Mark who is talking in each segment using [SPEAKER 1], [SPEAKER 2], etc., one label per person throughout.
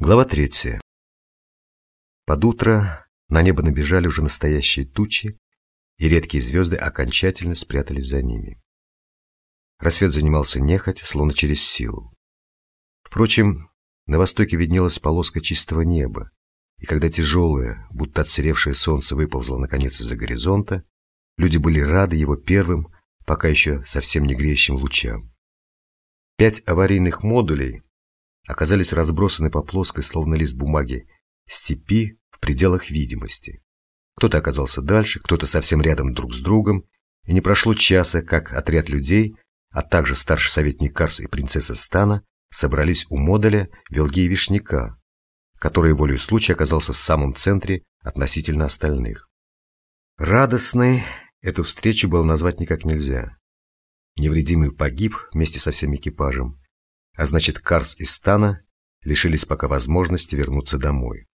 [SPEAKER 1] Глава третья. Под утро на небо набежали уже настоящие тучи, и редкие звезды окончательно спрятались за ними. Рассвет занимался нехотя, словно через силу. Впрочем, на востоке виднелась полоска чистого неба, и когда тяжелое, будто отсыревшее солнце выползло наконец из-за горизонта, люди были рады его первым, пока еще совсем не греющим лучам. Пять аварийных модулей оказались разбросаны по плоской, словно лист бумаги, степи в пределах видимости. Кто-то оказался дальше, кто-то совсем рядом друг с другом, и не прошло часа, как отряд людей, а также старший советник Карс и принцесса Стана собрались у модуля Велгии Вишняка, который волею случая оказался в самом центре относительно остальных. Радостной эту встречу было назвать никак нельзя. Невредимый погиб вместе со всем экипажем, а значит Карс и Стана лишились пока возможности вернуться домой.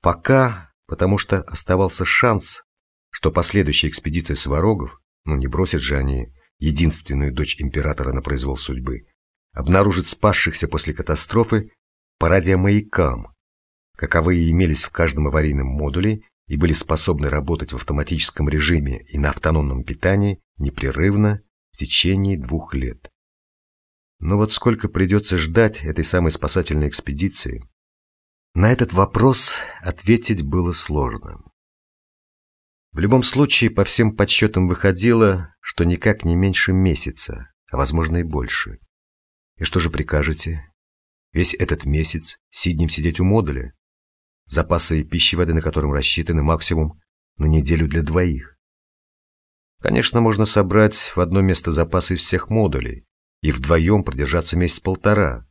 [SPEAKER 1] Пока, потому что оставался шанс, что последующая экспедиция сварогов, ну не бросят же они единственную дочь императора на произвол судьбы, обнаружит спасшихся после катастрофы по радиомаякам, каковые имелись в каждом аварийном модуле и были способны работать в автоматическом режиме и на автономном питании непрерывно в течение двух лет. Но вот сколько придется ждать этой самой спасательной экспедиции? На этот вопрос ответить было сложно. В любом случае, по всем подсчетам выходило, что никак не меньше месяца, а возможно и больше. И что же прикажете? Весь этот месяц сиднем сидеть у модуля? Запасы пищи и воды на котором рассчитаны максимум на неделю для двоих. Конечно, можно собрать в одно место запасы из всех модулей, и вдвоем продержаться месяц-полтора.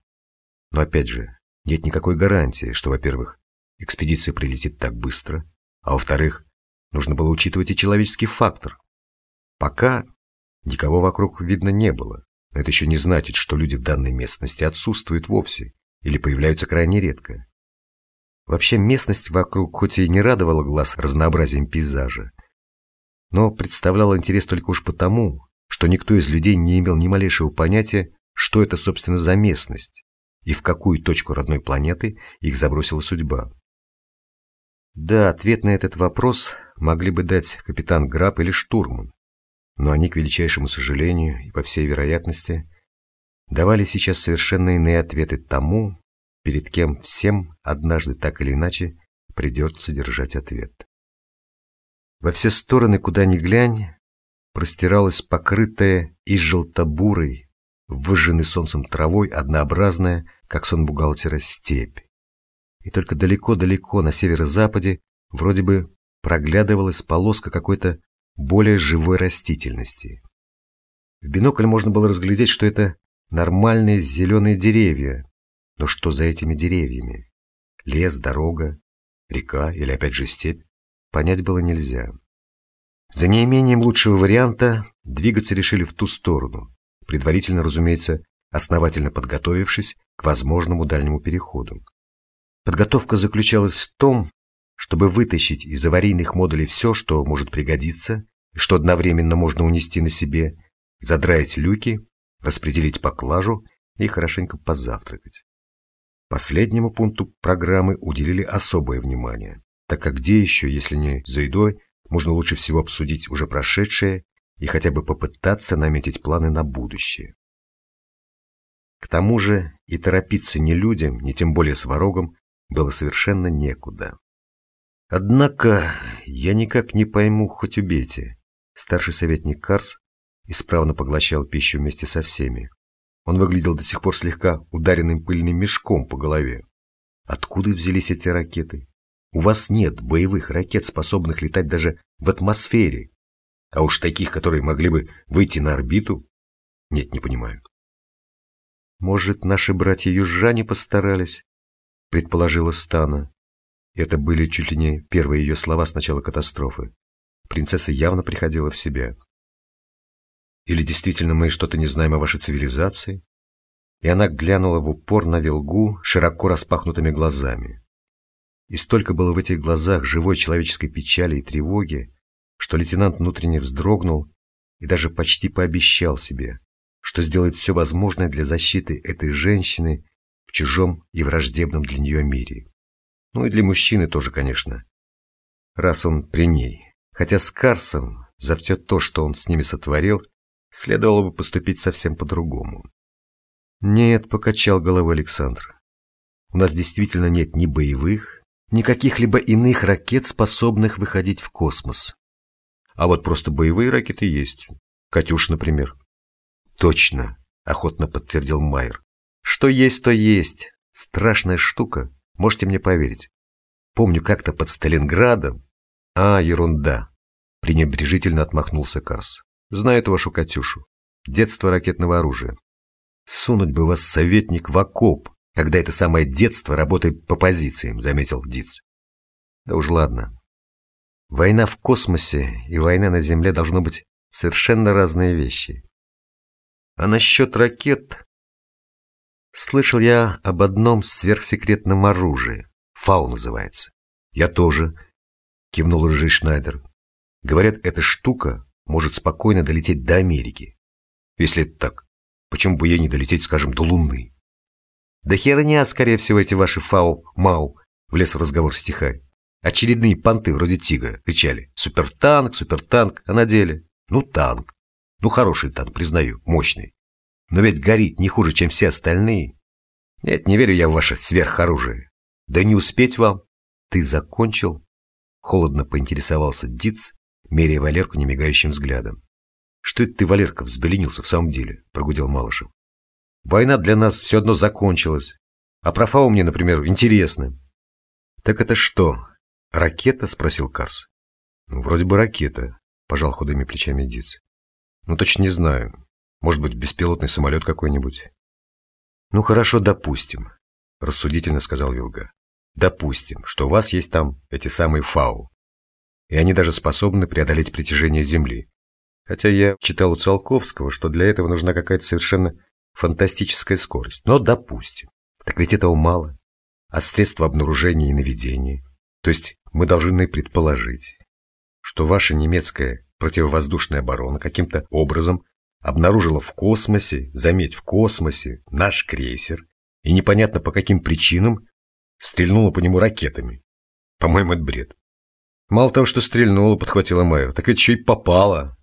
[SPEAKER 1] Но опять же, нет никакой гарантии, что, во-первых, экспедиция прилетит так быстро, а во-вторых, нужно было учитывать и человеческий фактор. Пока никого вокруг видно не было, но это еще не значит, что люди в данной местности отсутствуют вовсе или появляются крайне редко. Вообще местность вокруг хоть и не радовала глаз разнообразием пейзажа, но представляла интерес только уж потому, что никто из людей не имел ни малейшего понятия, что это, собственно, за местность и в какую точку родной планеты их забросила судьба. Да, ответ на этот вопрос могли бы дать капитан Граб или штурман, но они, к величайшему сожалению и по всей вероятности, давали сейчас совершенно иные ответы тому, перед кем всем однажды так или иначе придется держать ответ. Во все стороны, куда ни глянь, простиралась покрытая и желтобурой, выжженной солнцем травой, однообразная, как сон бухгалтера, степь. И только далеко-далеко на северо-западе вроде бы проглядывалась полоска какой-то более живой растительности. В бинокль можно было разглядеть, что это нормальные зеленые деревья. Но что за этими деревьями? Лес, дорога, река или опять же степь? Понять было нельзя. За неимением лучшего варианта двигаться решили в ту сторону, предварительно, разумеется, основательно подготовившись к возможному дальнему переходу. Подготовка заключалась в том, чтобы вытащить из аварийных модулей все, что может пригодиться, и что одновременно можно унести на себе, задраить люки, распределить поклажу и хорошенько позавтракать. Последнему пункту программы уделили особое внимание, так как где еще, если не за едой, можно лучше всего обсудить уже прошедшее и хотя бы попытаться наметить планы на будущее. К тому же и торопиться ни людям, ни тем более сварогам было совершенно некуда. Однако я никак не пойму, хоть убейте. Старший советник Карс исправно поглощал пищу вместе со всеми. Он выглядел до сих пор слегка ударенным пыльным мешком по голове. Откуда взялись эти ракеты? У вас нет боевых ракет, способных летать даже в атмосфере. А уж таких, которые могли бы выйти на орбиту? Нет, не понимаю. Может, наши братья-южане постарались? Предположила Стана. Это были чуть ли не первые ее слова с начала катастрофы. Принцесса явно приходила в себя. Или действительно мы что-то не знаем о вашей цивилизации? И она глянула в упор на Велгу широко распахнутыми глазами. И столько было в этих глазах живой человеческой печали и тревоги, что лейтенант внутренне вздрогнул и даже почти пообещал себе, что сделает все возможное для защиты этой женщины, в чужом и враждебном для нее мире. Ну и для мужчины тоже, конечно. Раз он при ней. Хотя с Карсом за все то, что он с ними сотворил, следовало бы поступить совсем по-другому. Нет, покачал головой Александр. У нас действительно нет ни боевых, ни каких-либо иных ракет, способных выходить в космос. А вот просто боевые ракеты есть. Катюш, например. Точно, охотно подтвердил Майер. Что есть, то есть. Страшная штука, можете мне поверить. Помню, как-то под Сталинградом... А, ерунда. Пренебрежительно отмахнулся Карс. Знаю эту вашу Катюшу. Детство ракетного оружия. Сунуть бы вас, советник, в окоп, когда это самое детство работает по позициям, заметил Диц. Да уж ладно. Война в космосе и война на Земле должно быть совершенно разные вещи. А насчет ракет... Слышал я об одном сверхсекретном оружии. Фау называется. Я тоже, кивнул Рыжий Шнайдер. Говорят, эта штука может спокойно долететь до Америки. Если это так, почему бы ей не долететь, скажем, до Луны? Да херня, скорее всего, эти ваши фау-мау, влез в разговор стихарь. Очередные понты вроде тигра кричали «Супертанк, супертанк», а на деле «Ну, танк». Ну, хороший танк, признаю, мощный. Но ведь горит не хуже, чем все остальные. Нет, не верю я в ваше сверхоружие. Да не успеть вам. Ты закончил? Холодно поинтересовался Диц, меряя Валерку немигающим взглядом. «Что это ты, Валерка, взбеленился в самом деле?» – прогудел Малышев. «Война для нас все одно закончилась. А про Фау мне, например, интересно». «Так это что, ракета?» – спросил Карс. «Ну, вроде бы ракета», – пожал худыми плечами Диц. «Ну, точно не знаю. Может быть, беспилотный самолет какой-нибудь?» «Ну, хорошо, допустим», – рассудительно сказал Вилга. «Допустим, что у вас есть там эти самые Фау и они даже способны преодолеть притяжение Земли. Хотя я читал у Циолковского, что для этого нужна какая-то совершенно фантастическая скорость. Но допустим. Так ведь этого мало. А средства обнаружения и наведения? То есть мы должны предположить, что ваша немецкая противовоздушная оборона каким-то образом обнаружила в космосе, заметь, в космосе, наш крейсер, и непонятно по каким причинам стрельнула по нему ракетами. По-моему, это бред. Мало того, что стрельнула, подхватила Майер, так ведь еще и попала.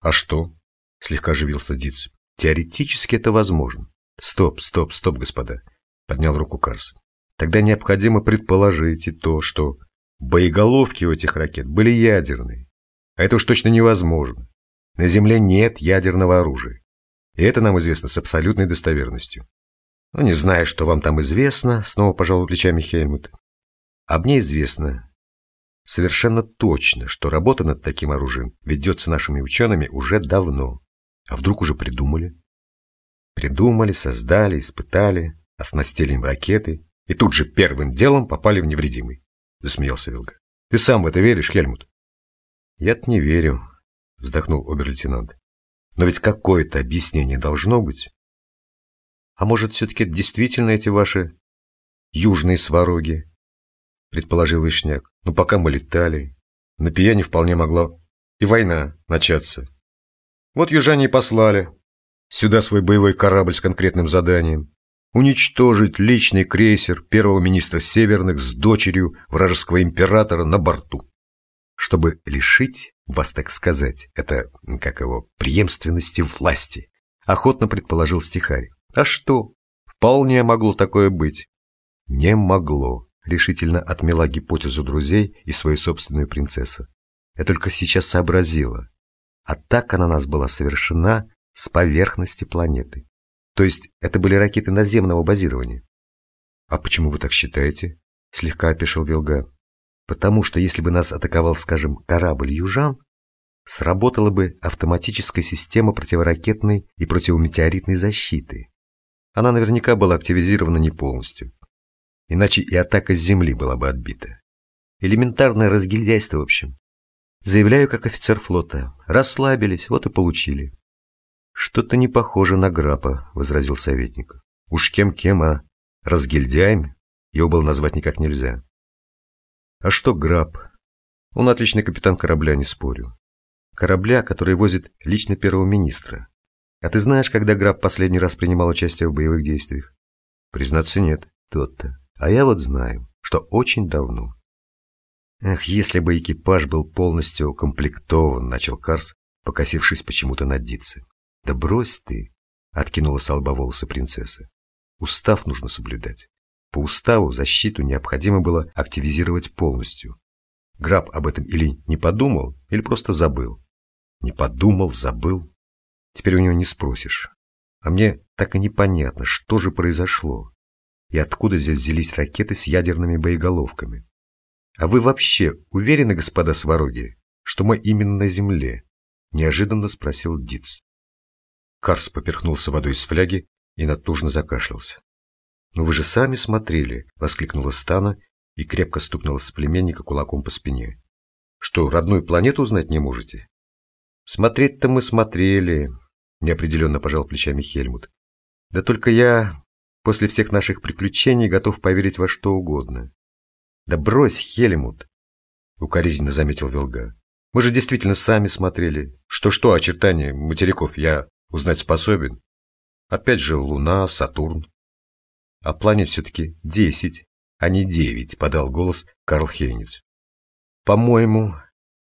[SPEAKER 1] А что? Слегка оживился Диц. Теоретически это возможно. Стоп, стоп, стоп, господа. Поднял руку Карс. Тогда необходимо предположить и то, что боеголовки у этих ракет были ядерные. А это уж точно невозможно. На Земле нет ядерного оружия. И это нам известно с абсолютной достоверностью. Ну, не знаю, что вам там известно, снова пожал плечами Хельмут. А мне известно, совершенно точно, что работа над таким оружием ведется нашими учеными уже давно. А вдруг уже придумали? Придумали, создали, испытали, оснастили им ракеты и тут же первым делом попали в невредимый. Засмеялся Вилга. Ты сам в это веришь, Хельмут? Я-то не верю, вздохнул обер-лейтенант. Но ведь какое-то объяснение должно быть. А может, все-таки действительно эти ваши южные свароги предположил Вишняк. Но пока мы летали, на пияне вполне могла и война начаться. Вот южане и послали сюда свой боевой корабль с конкретным заданием. Уничтожить личный крейсер первого министра Северных с дочерью вражеского императора на борту. Чтобы лишить вас, так сказать, это, как его, преемственности власти, охотно предположил стихарь. А что? Вполне могло такое быть. Не могло решительно отмела гипотезу друзей и свою собственную принцессу. Я только сейчас сообразила. Атака на нас была совершена с поверхности планеты. То есть это были ракеты наземного базирования. А почему вы так считаете? Слегка опешил Вилга. Потому что если бы нас атаковал, скажем, корабль «Южан», сработала бы автоматическая система противоракетной и противометеоритной защиты. Она наверняка была активизирована не полностью. Иначе и атака с земли была бы отбита. Элементарное разгильдяйство, в общем. Заявляю, как офицер флота. Расслабились, вот и получили. Что-то не похоже на Грапа, возразил советник. Уж кем-кем, а разгильдяем его было назвать никак нельзя. А что Граб? Он отличный капитан корабля, не спорю. Корабля, который возит лично первого министра. А ты знаешь, когда Граб последний раз принимал участие в боевых действиях? Признаться, нет. Тот-то. А я вот знаю, что очень давно. Эх, если бы экипаж был полностью укомплектован, начал Карс, покосившись почему-то на Дитце. Да брось ты, откинула с лба волосы принцессы. Устав нужно соблюдать. По уставу защиту необходимо было активизировать полностью. Граб об этом или не подумал, или просто забыл. Не подумал, забыл. Теперь у него не спросишь. А мне так и непонятно, что же произошло. И откуда здесь взялись ракеты с ядерными боеголовками. А вы вообще уверены, господа свороги, что мы именно на земле? Неожиданно спросил Диц. Карс поперхнулся водой из фляги и натужно закашлялся. «Ну вы же сами смотрели!» — воскликнула Стана и крепко стукнула с племенника кулаком по спине. «Что, родную планету узнать не можете?» «Смотреть-то мы смотрели», — неопределенно пожал плечами Хельмут. «Да только я после всех наших приключений готов поверить во что угодно». «Да брось, Хельмут!» — укоризненно заметил Велга. «Мы же действительно сами смотрели. Что-что, очертания материков я узнать способен. Опять же Луна, Сатурн. А планет все-таки десять а не девять», — подал голос Карл Хейниц. «По-моему,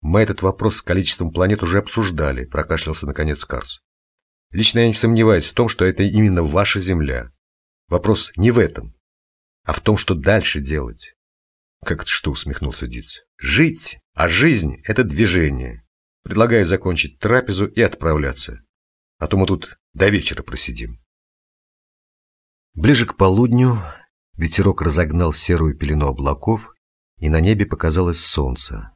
[SPEAKER 1] мы этот вопрос с количеством планет уже обсуждали», — прокашлялся наконец Карс. «Лично я не сомневаюсь в том, что это именно ваша Земля. Вопрос не в этом, а в том, что дальше делать». «Как это что?» — усмехнулся Диц. «Жить, а жизнь — это движение. Предлагаю закончить трапезу и отправляться. А то мы тут до вечера просидим». Ближе к полудню Ветерок разогнал серую пелену облаков, и на небе показалось солнце.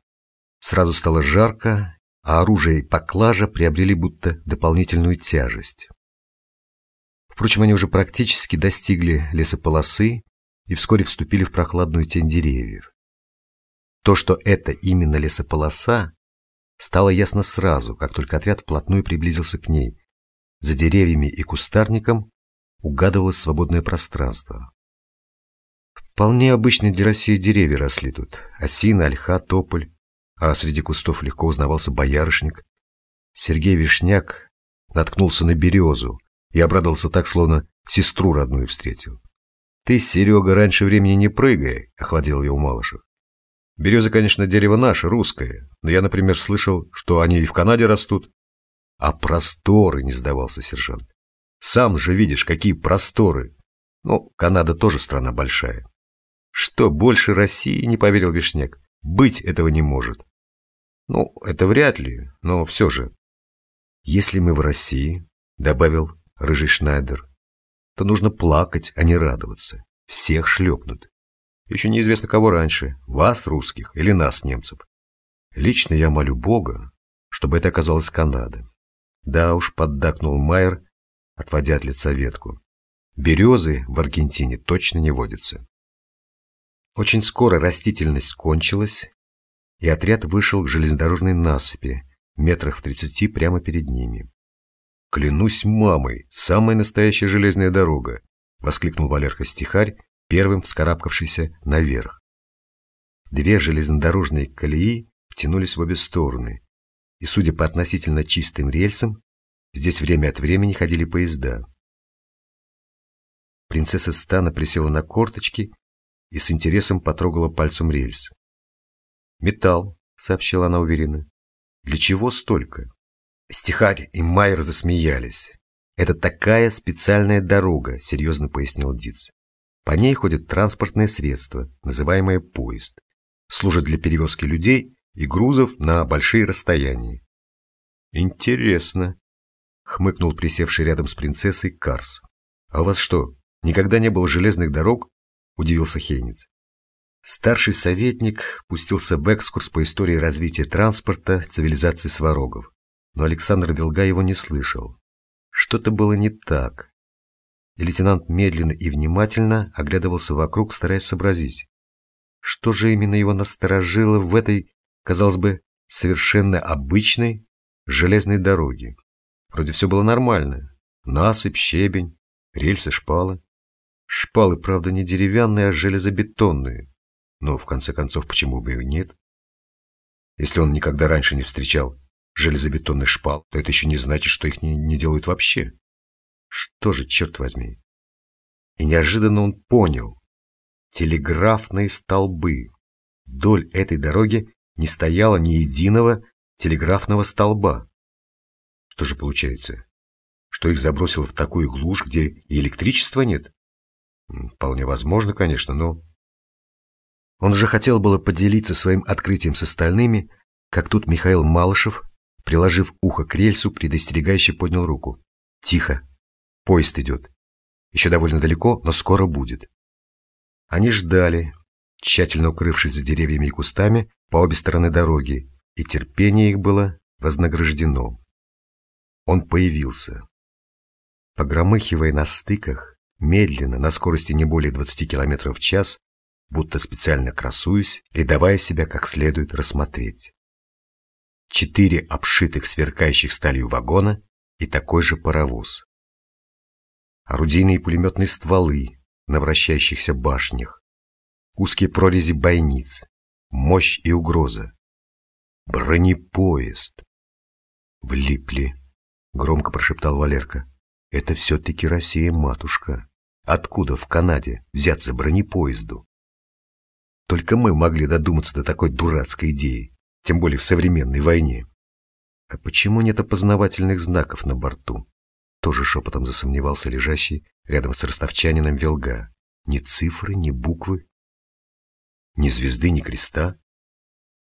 [SPEAKER 1] Сразу стало жарко, а оружие и поклажа приобрели будто дополнительную тяжесть. Впрочем, они уже практически достигли лесополосы и вскоре вступили в прохладную тень деревьев. То, что это именно лесополоса, стало ясно сразу, как только отряд вплотную приблизился к ней. За деревьями и кустарником угадывалось свободное пространство. Вполне обычные для России деревья росли тут. Осина, ольха, тополь. А среди кустов легко узнавался боярышник. Сергей Вишняк наткнулся на березу и обрадовался так, словно сестру родную встретил. «Ты, Серега, раньше времени не прыгай», — охладил его Малышев. «Береза, конечно, дерево наше, русское, но я, например, слышал, что они и в Канаде растут». «А просторы», — не сдавался сержант. «Сам же видишь, какие просторы. Ну, Канада тоже страна большая. Что, больше России, не поверил Вишняк. Быть этого не может. Ну, это вряд ли, но все же. Если мы в России, добавил Рыжий Шнайдер, то нужно плакать, а не радоваться. Всех шлепнут. Еще неизвестно, кого раньше, вас, русских, или нас, немцев. Лично я молю Бога, чтобы это оказалась Канада. Да уж, поддакнул Майер, отводя от лица ветку. Березы в Аргентине точно не водятся. Очень скоро растительность кончилась, и отряд вышел к железнодорожной насыпи, метрах в тридцати прямо перед ними. «Клянусь мамой, самая настоящая железная дорога!» — воскликнул Валерка-стихарь, первым вскарабкавшийся наверх. Две железнодорожные колеи тянулись в обе стороны, и, судя по относительно чистым рельсам, здесь время от времени ходили поезда. Принцесса Стана присела на корточки и с интересом потрогала пальцем рельс. «Металл», — сообщила она уверенно. «Для чего столько?» Стихарь и Майер засмеялись. «Это такая специальная дорога», — серьезно пояснил Диц. «По ней ходит транспортное средство, называемое поезд. Служит для перевозки людей и грузов на большие расстояния». «Интересно», — хмыкнул присевший рядом с принцессой Карс. «А у вас что, никогда не было железных дорог удивился Хейниц. Старший советник пустился в экскурс по истории развития транспорта цивилизации сварогов, но Александр Вилга его не слышал. Что-то было не так. И лейтенант медленно и внимательно оглядывался вокруг, стараясь сообразить, что же именно его насторожило в этой, казалось бы, совершенно обычной железной дороге. Вроде все было нормально. Насыпь, щебень, рельсы, шпалы. Шпалы, правда, не деревянные, а железобетонные. Но, в конце концов, почему бы и нет? Если он никогда раньше не встречал железобетонных шпал, то это еще не значит, что их не, не делают вообще. Что же, черт возьми? И неожиданно он понял. Телеграфные столбы. Вдоль этой дороги не стояло ни единого телеграфного столба. Что же получается? Что их забросило в такую глушь, где и электричества нет? Вполне возможно, конечно, но... Он же хотел было поделиться своим открытием с остальными, как тут Михаил Малышев, приложив ухо к рельсу, предостерегающе поднял руку. «Тихо! Поезд идет. Еще довольно далеко, но скоро будет». Они ждали, тщательно укрывшись за деревьями и кустами по обе стороны дороги, и терпение их было вознаграждено. Он появился. Погромыхивая на стыках, медленно, на скорости не более 20 км в час, будто специально красуясь и давая себя как следует рассмотреть. Четыре обшитых сверкающих сталью вагона и такой же паровоз. Орудийные пулеметные стволы на вращающихся башнях, узкие прорези бойниц, мощь и угроза. Бронепоезд. Влипли, громко прошептал Валерка. Это все-таки Россия-матушка. Откуда в Канаде взяться бронепоезду? Только мы могли додуматься до такой дурацкой идеи, тем более в современной войне. А почему нет опознавательных знаков на борту? Тоже шепотом засомневался лежащий рядом с ростовчанином Велга. Ни цифры, ни буквы, ни звезды, ни креста.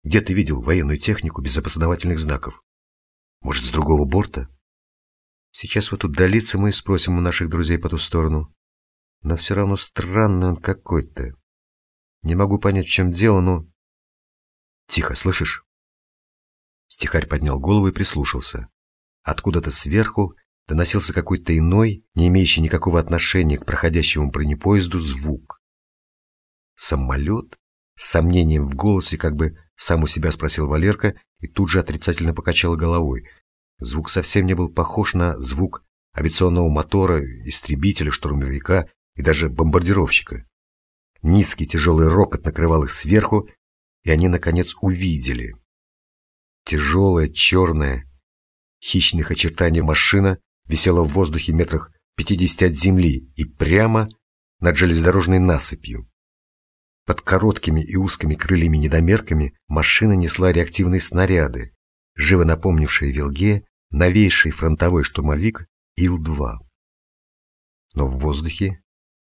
[SPEAKER 1] Где ты видел военную технику без опознавательных знаков? Может, с другого борта? Сейчас вот удалиться мы и спросим у наших друзей по ту сторону. Но все равно странный он какой-то. Не могу понять, в чем дело, но... Тихо, слышишь? Стихарь поднял голову и прислушался. Откуда-то сверху доносился какой-то иной, не имеющий никакого отношения к проходящему бронепоезду, звук. Самолет? С сомнением в голосе, как бы сам у себя спросил Валерка и тут же отрицательно покачал головой. Звук совсем не был похож на звук авиационного мотора, истребителя, штурмовика и даже бомбардировщика. Низкий тяжелый рокот накрывал их сверху, и они, наконец, увидели. Тяжелая, черная, хищных очертаний машина висела в воздухе метрах 50 от земли и прямо над железнодорожной насыпью. Под короткими и узкими крыльями-недомерками машина несла реактивные снаряды, живо напомнившие Вилге новейший фронтовой штурмовик Ил-2. Но в воздухе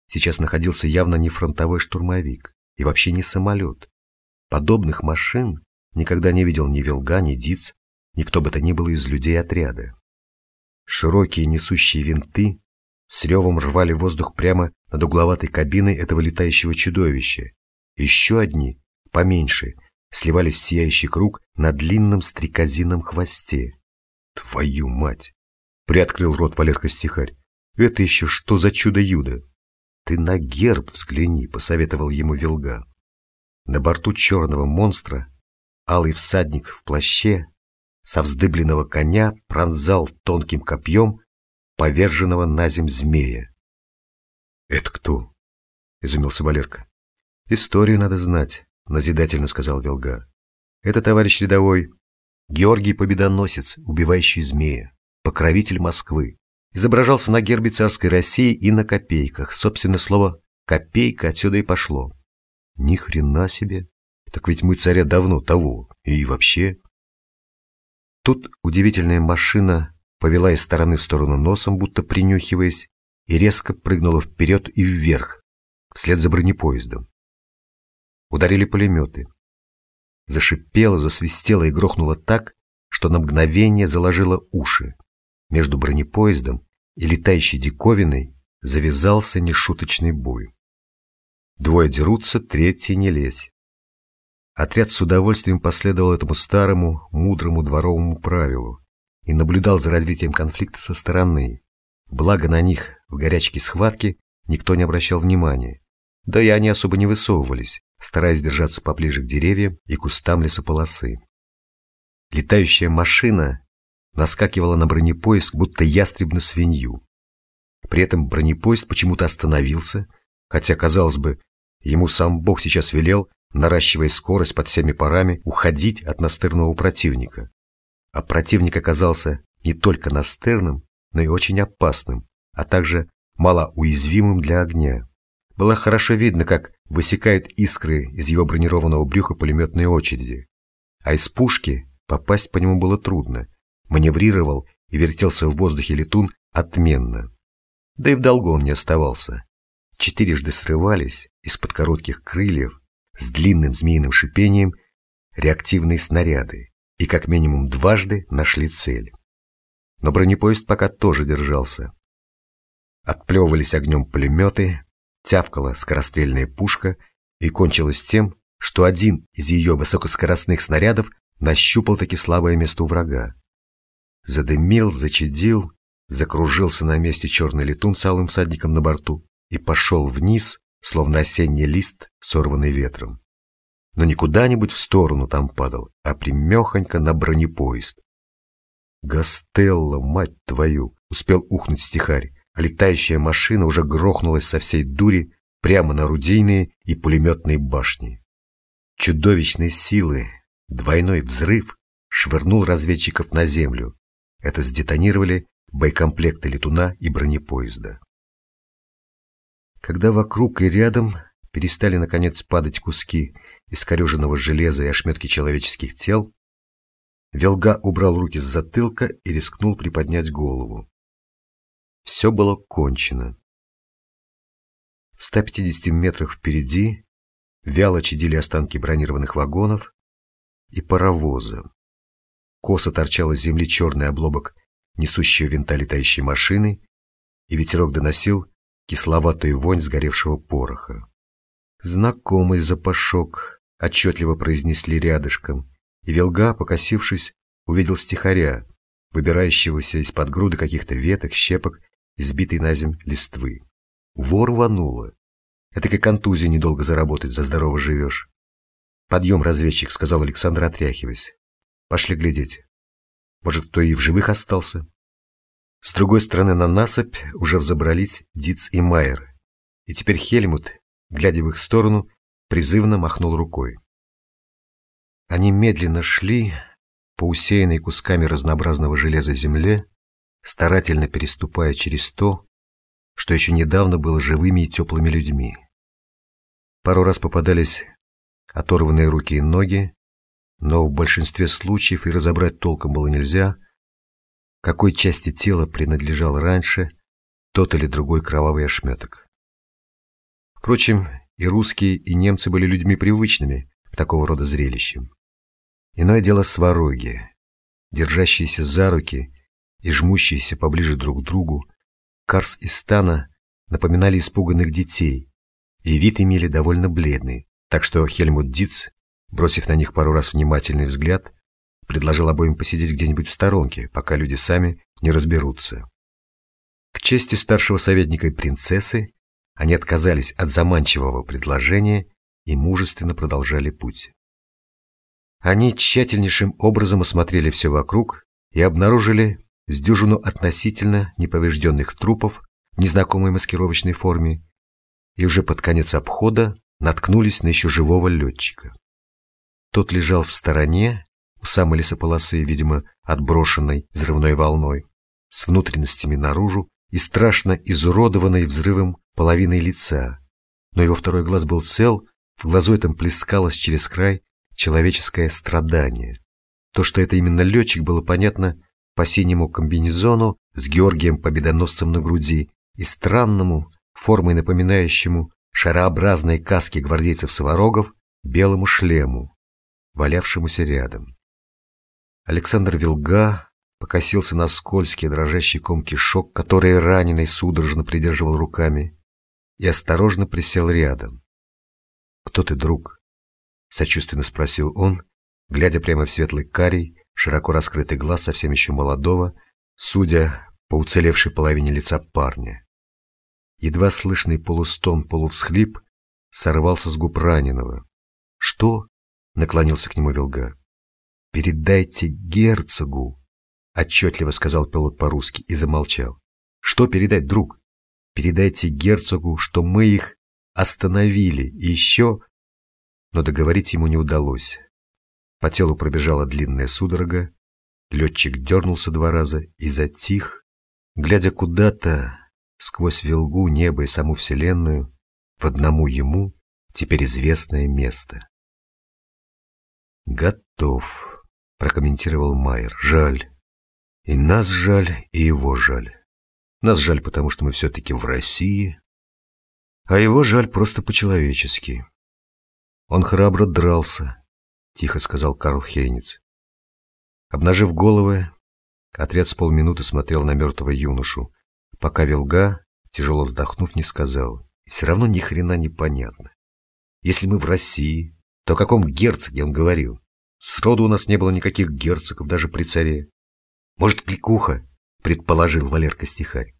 [SPEAKER 1] сейчас находился явно не фронтовой штурмовик и вообще не самолет. Подобных машин никогда не видел ни Вилга, ни Диц, никто бы то ни было из людей отряда. Широкие несущие винты с ревом рвали воздух прямо над угловатой кабиной этого летающего чудовища. Еще одни, поменьше, сливались в сияющий круг на длинном стрекозином хвосте. «Твою мать!» — приоткрыл рот Валерка-стихарь. «Это еще что за чудо-юдо?» «Ты на герб взгляни», — посоветовал ему Вилга. На борту черного монстра алый всадник в плаще со вздыбленного коня пронзал тонким копьем поверженного на земь змея. «Это кто?» — изумился Валерка. «Историю надо знать», — назидательно сказал Вилга. «Это, товарищ рядовой, Георгий Победоносец, убивающий змея, покровитель Москвы изображался на гербе царской России и на копейках. Собственно, слово «копейка» отсюда и пошло. Ни хрена себе. Так ведь мы царя давно того. И вообще... Тут удивительная машина повела из стороны в сторону носом, будто принюхиваясь, и резко прыгнула вперед и вверх, вслед за бронепоездом. Ударили пулеметы. Зашипело, засвистело и грохнуло так, что на мгновение заложило уши. Между бронепоездом и летающей диковиной завязался нешуточный бой. Двое дерутся, третий не лезь. Отряд с удовольствием последовал этому старому, мудрому дворовому правилу и наблюдал за развитием конфликта со стороны. Благо на них в горячке схватки никто не обращал внимания. Да и они особо не высовывались, стараясь держаться поближе к деревьям и кустам лесополосы. Летающая машина наскакивала на бронепоезд, будто ястреб на свинью. При этом бронепоезд почему-то остановился, хотя, казалось бы, ему сам Бог сейчас велел, наращивая скорость под всеми парами, уходить от настырного противника. А противник оказался не только настырным, но и очень опасным, а также малоуязвимым для огня. Было хорошо видно, как высекают искры из его бронированного брюха пулеметные очереди. А из пушки попасть по нему было трудно. Маневрировал и вертелся в воздухе летун отменно. Да и в долгу он не оставался. Четырежды срывались из-под коротких крыльев с длинным змеиным шипением реактивные снаряды и как минимум дважды нашли цель. Но бронепоезд пока тоже держался. Отплевывались огнем пулеметы, тявкала скорострельная пушка и кончилось тем, что один из ее высокоскоростных снарядов нащупал таки слабое место у врага. Задымил, зачадил, закружился на месте черный летун с алым всадником на борту и пошел вниз, словно осенний лист, сорванный ветром. Но не куда-нибудь в сторону там падал, а примехонько на бронепоезд. «Гастелла, мать твою!» — успел ухнуть стихарь, а летающая машина уже грохнулась со всей дури прямо на орудийные и пулеметные башни. Чудовищной силы двойной взрыв швырнул разведчиков на землю. Это сдетонировали боекомплекты летуна и бронепоезда. Когда вокруг и рядом перестали наконец падать куски искореженного железа и ошметки человеческих тел, Велга убрал руки с затылка и рискнул приподнять голову. Все было кончено. В 150 метрах впереди вяло чадили останки бронированных вагонов и паровоза. Косо торчал из земли черный облобок несущего винта летающей машины, и ветерок доносил кисловатую вонь сгоревшего пороха. «Знакомый запашок», — отчетливо произнесли рядышком, и Велга, покосившись, увидел стихаря, выбирающегося из-под груды каких-то веток, щепок избитой на земь листвы. Вор рвануло. Это как контузия недолго заработать, за здорово живешь. «Подъем, разведчик», — сказал Александр, отряхиваясь. «Пошли глядеть. Может, кто и в живых остался?» С другой стороны на насыпь уже взобрались Диц и Майер. И теперь Хельмут, глядя в их сторону, призывно махнул рукой. Они медленно шли по усеянной кусками разнообразного железа земле, старательно переступая через то, что еще недавно было живыми и теплыми людьми. Пару раз попадались оторванные руки и ноги, но в большинстве случаев и разобрать толком было нельзя, какой части тела принадлежал раньше тот или другой кровавый ошметок. Впрочем, и русские, и немцы были людьми привычными к такого рода зрелищам. Иное дело свароги, держащиеся за руки и жмущиеся поближе друг к другу, Карс и Стана напоминали испуганных детей, и вид имели довольно бледный, так что Хельмут Диц, бросив на них пару раз внимательный взгляд, предложил обоим посидеть где-нибудь в сторонке, пока люди сами не разберутся. К чести старшего советника и принцессы, они отказались от заманчивого предложения и мужественно продолжали путь. Они тщательнейшим образом осмотрели все вокруг и обнаружили с дюжину относительно неповрежденных трупов в незнакомой маскировочной форме и уже под конец обхода наткнулись на еще живого летчика. Тот лежал в стороне, у самой лесополосы, видимо, отброшенной взрывной волной, с внутренностями наружу и страшно изуродованной взрывом половиной лица. Но его второй глаз был цел, в глазу этом плескалось через край человеческое страдание. То, что это именно летчик, было понятно по синему комбинезону с Георгием Победоносцем на груди и странному, формой напоминающему шарообразные каски гвардейцев-сварогов, белому шлему, валявшемуся рядом. Александр Вилга покосился на скользкие дрожащие комки шок, которые раненый судорожно придерживал руками, и осторожно присел рядом. «Кто ты, друг?» — сочувственно спросил он, глядя прямо в светлый карий, широко раскрытый глаз совсем еще молодого, судя по уцелевшей половине лица парня. Едва слышный полустон, полувсхлип сорвался с губ раненого. «Что?» — наклонился к нему Вилга. «Передайте герцогу!» — отчетливо сказал пилот по-русски и замолчал. «Что передать, друг? Передайте герцогу, что мы их остановили, и еще...» Но договорить ему не удалось. По телу пробежала длинная судорога, летчик дернулся два раза и затих, глядя куда-то сквозь Вилгу, небо и саму Вселенную в одному ему теперь известное место. «Готов», — прокомментировал Майер. «Жаль. И нас жаль, и его жаль. Нас жаль, потому что мы все-таки в России, а его жаль просто по-человечески. Он храбро дрался, — тихо сказал Карл Хейниц. Обнажив головы, отряд с полминуты смотрел на мертвого юношу, пока Вилга, тяжело вздохнув, не сказал. Все равно ни хрена не понятно. Если мы в России, то о каком герцоге он говорил? Сроду у нас не было никаких герцогов, даже при царе. Может, кликуха, предположил Валерка Стихарь.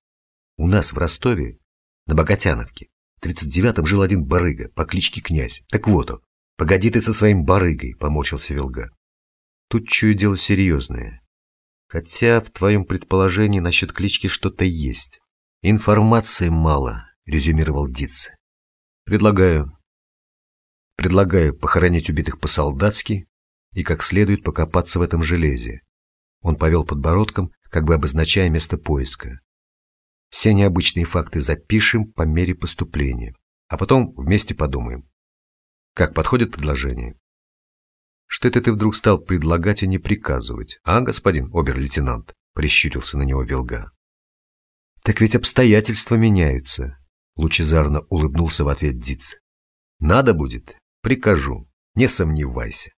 [SPEAKER 1] У нас в Ростове, на Богатяновке, в 39-м жил один барыга по кличке Князь. Так вот. Погоди ты со своим барыгой, поморщился Вилга. Тут чую дело серьезное. Хотя в твоем предположении насчет клички что-то есть. Информации мало, резюмировал Диц. Предлагаю. Предлагаю похоронить убитых по-солдатски и как следует покопаться в этом железе. Он повел подбородком, как бы обозначая место поиска. Все необычные факты запишем по мере поступления, а потом вместе подумаем. Как подходит предложение? Что это ты вдруг стал предлагать, а не приказывать, а, господин обер-лейтенант? Прищурился на него Вилга. Так ведь обстоятельства меняются, лучезарно улыбнулся в ответ Диц. Надо будет, прикажу, не сомневайся.